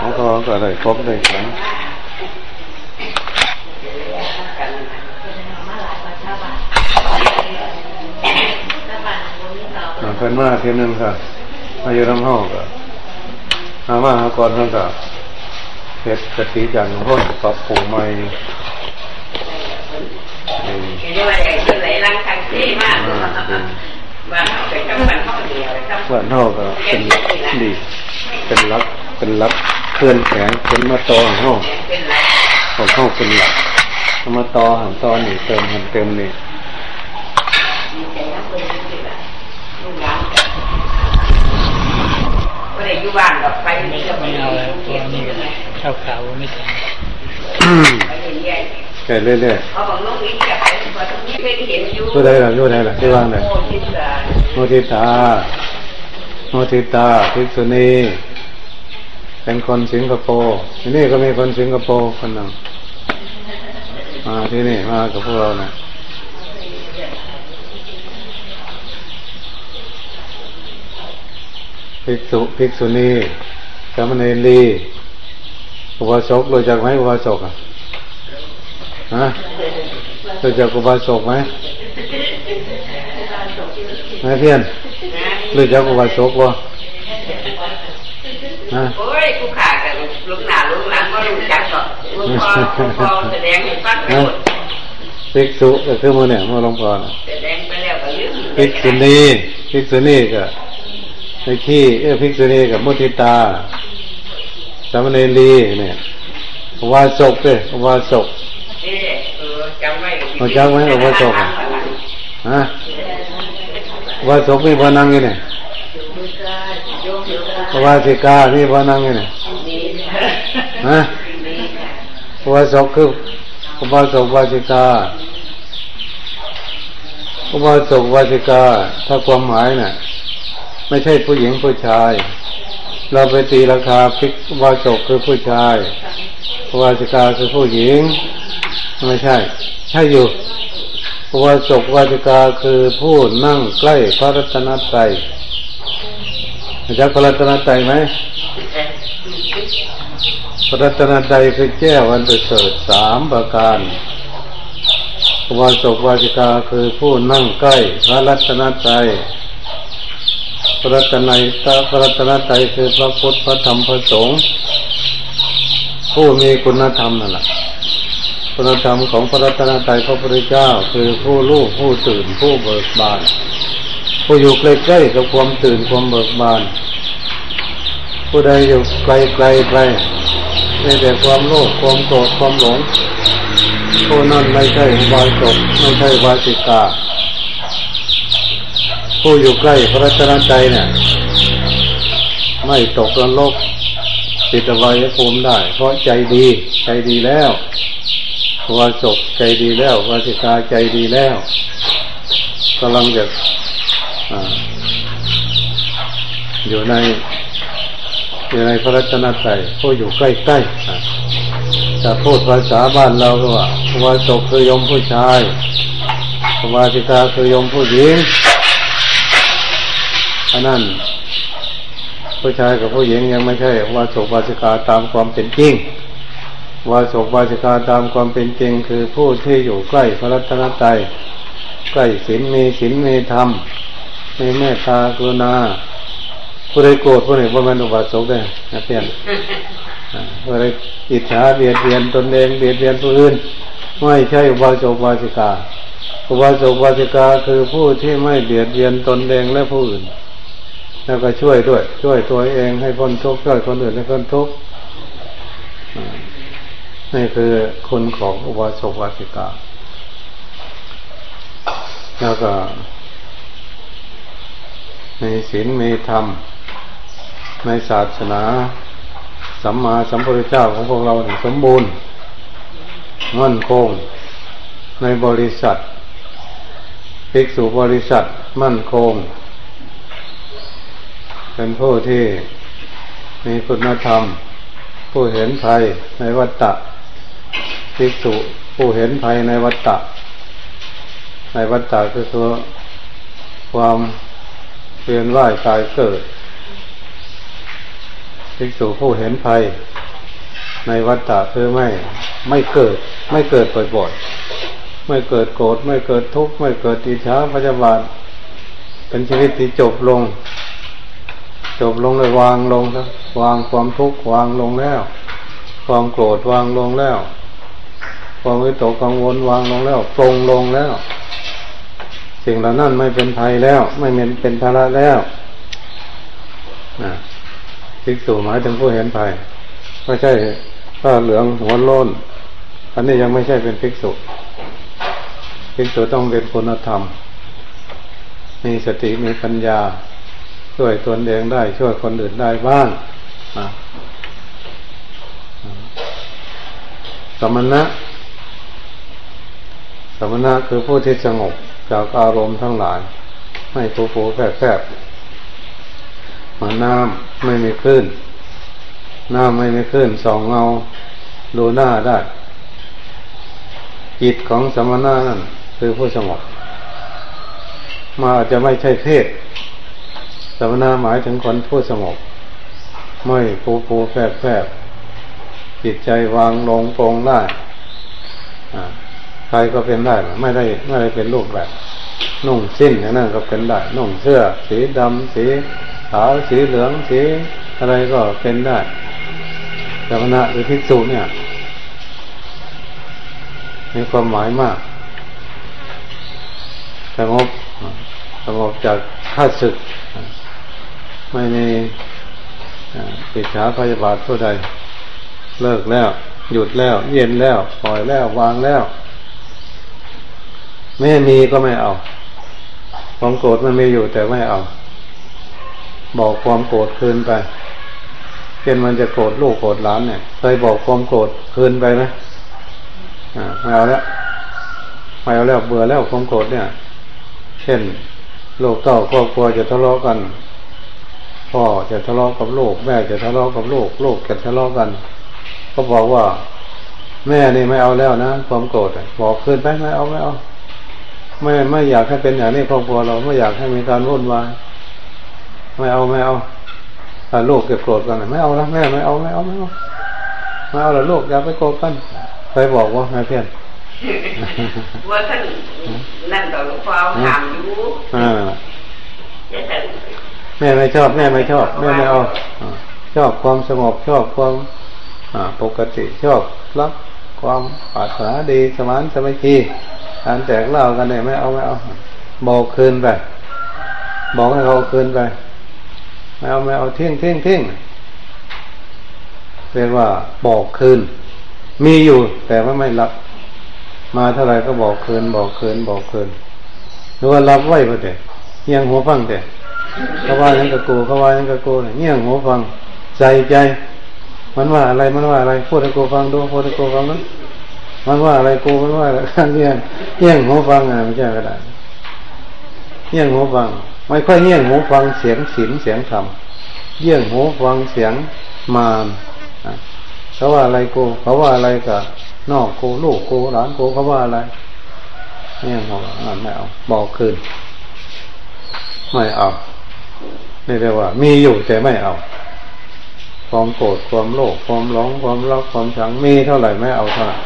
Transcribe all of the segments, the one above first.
ของเขาก็ได้ครบได้ขังเพิ่นมาเทียนึงค่ะมาอยู่น้ำห้องก็หามาหาก่อนเพิ่นก็เฮ็ดกะทิจันทร์พ่นปรับปรุงใหม่นี่เดี๋ยวว่าไอ้ที่ไหลลังทางที่มากบ้านเขาเป็นจังหวัดเขาเดียวครับบ้านเฮาก็เป็นดี เป็นรักเป็นรักเคลื่อนแขงเป็นมาตอของเฮาเป็นไรของเป็นหลักมาตอหันตอหนี่งเติมหันเติมนี่มีใจน้ำเปิดสิล่ะลูกหลานก็ได้อยู่บ้านดอกไปนี่ก็ไม่เอาเอาแล้วตัวนี้ข้าวขาวไม่ทไปเรื่อยแก่เรื่อยๆเขาบอกน้องนี้จะไปพอตรงนี้เคยเห็นอยู่ๆผู้ใดล่ะผู้ใดล่ะที่ว่างไหนโอ้ทิศาโมทิตาโมทิตาภิกษุณี เป็นคนสิงคโปร์ที่นี่ก็มีคนสิงคโปร์คนหนึ่งมาที่นี่มากับพวกเรานะภิกษุภิกษุณีสามเณรีอุบาสกรู้จักไหมอุบาสกอะฮะรู้จักอุบาสกไหมแม่เพี้ยนรู้จักอุบาสกบ่ฮะ โอ้ยกูขาดกันลุกหน้าลุกหลังก็รู้จักก็ลุงพ่อลุงพ่อแสดงให้ฟังไปหมดภิกษุก็คือหมือเนี่ยหมือหลวงพ่อน่ะแสดงไปแล้วก็ลืมภิกษุณีภิกษุณีก็ในที่เออภิกษุณีกับมุทิตาสามเณรีเนี่ยอุบาสกเด้ออุบาสกเออเออจำไว้เอาจำไว้เอาไว้จบอะฮะอุบาสกมีพนังอยู่เนี่ย อุบาสิกามีพนังอยู่เนี่ยฮะอุบาสกคืออุบาสกอุบาสิกาอุบาสกอุบาสิกา ถ้าความหมายน่ะ ไม่ใช่ผู้หญิงผู้ชาย เราไปตีราคาพิกอุบาสกคือผู้ชายอุบาสิกาคือผู้หญิง ไม่ใช่ ใช่อยู่อุบาสกอุบาสิกาคือผู้นั่งใกล้พระรัตนตรัย รู้จักพระรัตนตรัยไหมพระรัตนตรัยคือแก้วอันประเสริฐสามประการอุบาสกอุบาสิกาคือผู้นั่งใกล้พระรัตนตรัยพระรัตนัยตาพระรัตนตรัยคือพระพุทธพระธรรมพระสงฆ์ผู้มีคุณธรรมนั่นแหละคุณธรรมของพระรัตนตรัยพระพุทธเจ้า คือผู้รู้ผู้ตื่นผู้เบิกบาน ผู้อยู่ใกล้ๆกับความตื่นความเบิกบาน ผู้ใดอยู่ไกลไกลไกลในแต่ความโลภความโกรธความหลงผู้นั้นไม่ใช่อุบาสกไม่ใช่วาสิกาผู้อยู่ใกล้พระรัตนตรัยเนี่ยไม่ตกนรกติดวัยภูมิได้ เพราะใจดี ใจดีแล้ววาสกใจดีแล้ววาสิกาใจดีแล้วกำลังจะ อยู่ในอยู่ในพระรัตนตรัยผู้อยู่ใกล้ๆอะจะพูดภาษาบ้านเราก็ว่าวาสกคือยมผู้ชายวาสิกาคือยมผู้หญิงอันนั้นผู้ชายกับผู้หญิงยังไม่ใช่วาสกวาสิกาตามความเป็นจริงวาสกวาสิกาตามความเป็นจริง คือผู้ที่อยู่ใกล้พระรัตนตรัยใกล้ศีลมีศีลมีธรรม มีเมตตากรุณาผู้ใดโกรธผู้ใดว่ามันอุบาสกได้นะเพียนอ่าผู้ใดอิจฉาเบียดเบียนตนเองเบียดเบียนผู้อื่นไม่ใช่อุบาสกวาสิกาอุบาสกวาสิกาคือผู้ที่ไม่เบียดเบียนตนเองและผู้อื่น แล้วก็ช่วยด้วย ช่วยตัวเองให้พ้นทุกข์ช่วยคนอื่นให้พ้นทุกข์นี่คือคุณของอุบาสกวาสิกาแล้วก็ มีศีลมีธรรม ในศาสนา สัมมาสัมพุทธเจ้าของพวกเราสมบูรณ์มั่นคง ในบริษัทภิกษุบริษัทมั่นคง เป็นผู้ที่มีคุณธรรม ผู้เห็นภัยในวัฏฏะภิกษุผู้เห็นภัยในวัฏฏะในวัฏฏะก็คือความ เปลี่ยนว่ายตายเกิดภิกษุผู้เห็นภัย ในวัฏฏะคือไม่ ไม่เกิด ไม่เกิดบ่อยๆไม่เกิดโกรธไม่เกิดทุกข์ไม่เกิดติฉาพยาบาทเป็นชีวิตที่จบลง จบลงเลยวางลงนะวางความทุกข์วางลงแล้ว ความโกรธวางลงแล้ว ความวิตกกังวลวางลงแล้วปรงลงแล้ว สิ่งเหล่านั้นไม่เป็นภัยแล้ว ไม่เป็นเป็นภาระแล้วนะภิกษุหมายถึงผู้เห็นภัยไม่ใช่ผ้าเหลืองหัวโล้นอันนี้ยังไม่ใช่เป็นภิกษุภิกษุต้องเป็นคุณธรรม มีสติมีปัญญา ช่วยตนเองได้ ช่วยคนอื่นได้บ้างนะสมณะ สมณะคือผู้ที่สงบ จากอารมณ์ทั้งหลาย ไม่ผูผูแฝบแฝบมือนน้ำไม่มีคลื่นน้ำไม่มีคลื่นสองเงาดูหน้าได้ จิตของสมณะนั่นคือผู้สงบมาอาจจะไม่ใช่เพศสมณะหมายถึงคนผู้สงบไม่ปูปูแฝบแฝบจิตใจวางลงโปรงได้ รก็เป็นได้ ไม่ได้ไม่ได้เป็นรูปแบบนุ่งสิ้นนั้นก็เป็นได้นุ่งเสื้อ สีดำสีขาวสีเหลืองสีอะไรก็เป็นได้สมณะหรือภิกษุเนี่ยมีความหมายมากสงบสงบจากข้าศึก ไม่มีปิดฉาพยาบาทผู้ใด เลิกแล้ว หยุดแล้ว เย็นแล้ว ปล่อยแล้ว วางแล้ว ไม่มีก็ไม่เอา ความโกรธมันมีอยู่แต่ไม่เอา บอกความโกรธคืนไปเช่นมันจะโกรธลูกโกรธหลานเนี่ยเคยบอกความโกรธคืนไปไหมอ่าไม่เอาแล้วไม่เอาแล้วเบื่อแล้วความโกรธเนี่ย เช่นลูกเต้าครอบครัวจะทะเลาะกันพ่อจะทะเลาะกับลูกแม่จะทะเลาะกับลูกลูกจะทะเลาะกัน ก็บอกว่า แม่นี่ไม่เอาแล้วนะความโกรธบอกคืนไปไม่เอาไม่เอา ไม่ไม่อยากให้เป็นอย่างนี้ครอบครัวเราไม่อยากให้มีการวุ่นวายไม่เอาไม่เอาถ้าลูกจะโกรธกันไม่เอาละแม่ไม่เอาไม่เอาไม่เอาไม่เอาละลูกอย่าไปโกรธกันไปบอกว่าไงเพื่อนว่าท่านนั่นต่อหลวงพ่อถามอยู่แม่ไม่ชอบ แม่ไม่ชอบแม่ไม่เอาชอบความสงบชอบความปกติชอบรักความปรารถนาดีสมานสมัยคี การแจกเหล้ากันเนี่ยไม่เอาไม่เอา บอกคืนไป บอกให้เขาคืนไป ไม่เอาไม่เอาเที่ยงเที่ยงเที่ยงเรียกว่าบอกคืน มีอยู่ แต่ว่าไม่รับ มาเท่าไรก็บอกคืน บอกคืน บอกคืน หรือว่ารับไว้ก็แต่เงี่ยงหัวฟังแต่เขาว่ายังกะโกเขาว่ายังกะโกเงี่ยงหัวฟัง ใจใจ มันว่าอะไรมันว่าอะไรพูดให้กูฟังดูพูดให้กูฟังนั้น มันว่าอะไรกูมันว่าอะไรเงี่ยงเงี่ยงหัวฟังอะไม่ใช่ก็ได้เงี่ยงหัวฟัง ไม่ค่อยเงี่ยงหูฟังเสียงศีลเสียงธรรมเยี่ยงหูฟังเสียงมารเขาว่าอะไรกูเขาว่าอะไรกับนอกกูลูกกูหลานกูเขาว่าอะไรเนี่ยบอกไม่เอาบอกคืน ไม่เอาไม่ได้ว่า มีอยู่แต่ไม่เอา ความโกรธความโลภความร้องความรักความชังมีเท่าไหร่ไม่เอาเท่าไหร่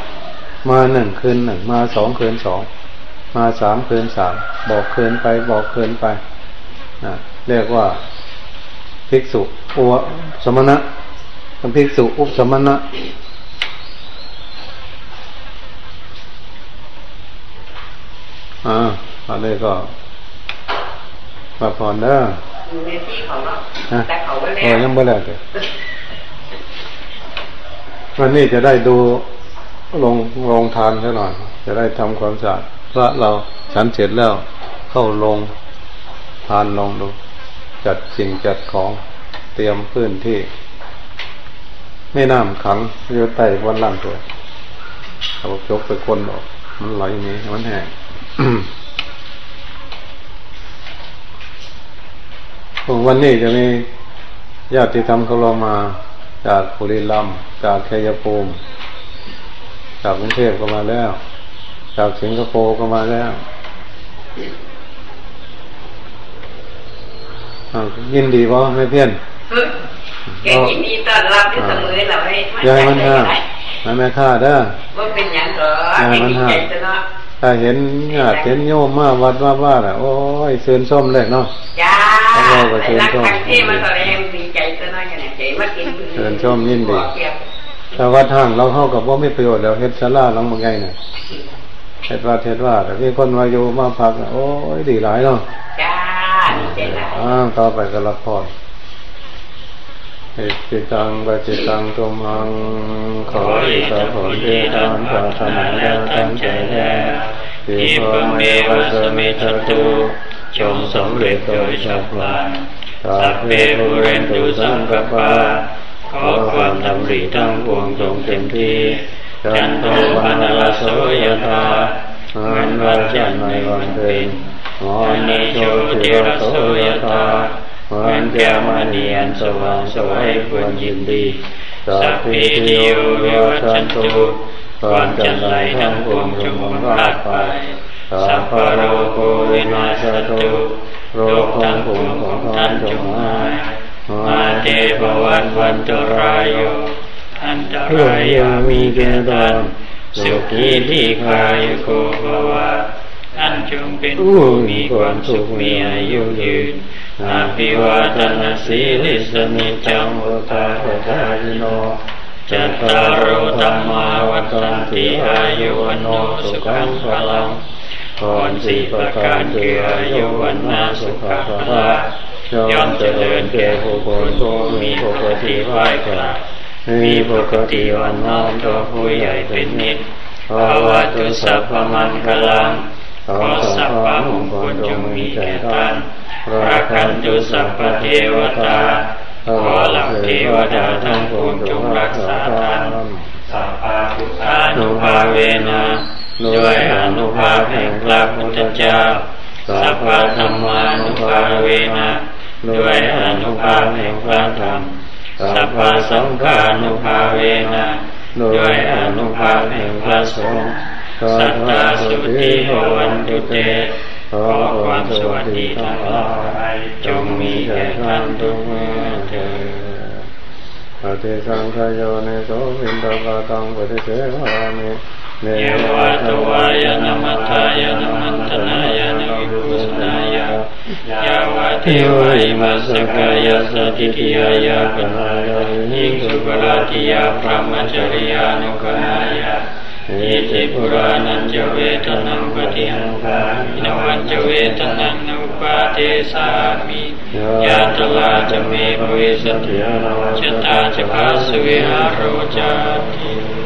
มาหนึ่งคืนหนึ่ง มาสองคืนสอง มาสามคืนสาม บอกคืนไปบอกคืนไปเรียกว่าภิกษุอุสมณะเป็นภิกษุอุสมณะอ่าอะไรก็มาพรเด้อในที่เขาเนาะแต่เขาไม่แล้วยังไม่แล้วเลยวันนี้จะได้ดู ลงลงทานซะหน่อย จะได้ทำความสะอาดพระเราฉันเสร็จแล้วเข้าลงทานลองดู จัดสิ่งจัดของเตรียมพื้นที่ไม่น้ำขังอยู่ใต้บนล่างตัวเอาจกไปคนออก มันไหลนี้มันแห้งวันนี้จะมีญาติธรรมเขาลงมาจากปุรีรัมจากเยภูมิ จากกรุงเทพก็มาแล้วจากสิงคโปร์ก็มาแล้วยินดีบ่ไม่เพี้ยนแกยินดีต้อนรับที่เสมอเราให้ยายมันห้ามันแม่ค่าเด้อว่าเป็นอย่างเหรอแกดีใจซะเนาะถ้าเห็นญาติเห็นโยมมาวัดมาบ้านอะโอ้ยเชิญส้มเลยเนาะจ้ารักทักที่มันตอนแรกดีใจซะเนาะอย่างนี้ใจมากินเชิญชมยินดี ถ้าวัดห้างเราเข้ากับว่าไม่ประโยชน์แล้วเฮ็ดศาลาหลังบางไงน่ะเฮ็ดว่าเฮ็ดว่าแต่มีคนมาอยู่มาพักน่ะโอ้ยดีหลายเนาะจ้าดีใจหลายอ่าต่อไปก็รับพรอิจิตังปัจจิตังตุมังขออิสาผลที่ทานปรารถนาและตั้งใจแน่ที่พระเมวะสมิทตุจงสำเร็จโดยฉับพลันสัพเพบุเรนตุสังกปา ขอความดำริทั้งปวงจงเต็มที่จันโทปนรสโสยธามันวันจันทร์ไม่วันเป็นมอนิโชติรโสยธาวันแก้วมณีอันสว่างสวยควรยินดีสัพพิติโยโยชันตุความจันไรทั้งปวงจงหมดพลาดไปสัพพโรโควินาศตุโรคทั้งปวงของท่านจงหาย มาเตภวันวันตรายโยอันตรายยามีแก่ท่านสุขีที่คายโกภวะท่านจงเป็นผู้มีความสุขมีอายุยืนอาภิวาทนาสีลิสนิจังวุตาปทายโนจัตตารโอธรรมาวัฏันติอายุวันโนสุขังพลังพรสี่ประการคืออายุวันนาสุขภาระ ย่อมเจริญแก่ผู้คนผู้มีปกติไหวกราบมีปกติวันน้อมตัวผู้ใหญ่เป็นนิดภาวะตุสัพพมันกลังขอสัพพะมงคลจงมีแก่ท่านราคันตุสัพพเทวตาขอหลักเทวดาทั้งปวงจงรักษาท่านสัพพะพุทธานุภาเวนะด้วยอนุภาพแห่งพระพุทธเจ้าสัพพะธรรมานุภาเวนะ ด้วยอนุภาพแห่งพระธรรมสัพพะสังฆานุภาเวนะด้วยอนุภาพแห่งพระสงฆ์สัทธาสุติภวันตุเตขอความสวัสดีทั้งหลายจงมีแก่ท่านทุกเมื่อเถิดปฏิสังขโยเนโสวินทบาตังปฏิเสวามิเนวะตวายนมัทายนมันตนายนวิปุสนายยาวะเทวะอิมัสกายาสติทิยายาปนายานิสุปราติยาพระมจริยานุกนายาอิติปุรานันจเวทนังปฏิหังคามินวันจเวทนังนุปาเทสามิยาตลาจะเมภวิสัตยาชะตาจะภาสเวหาโรจาติ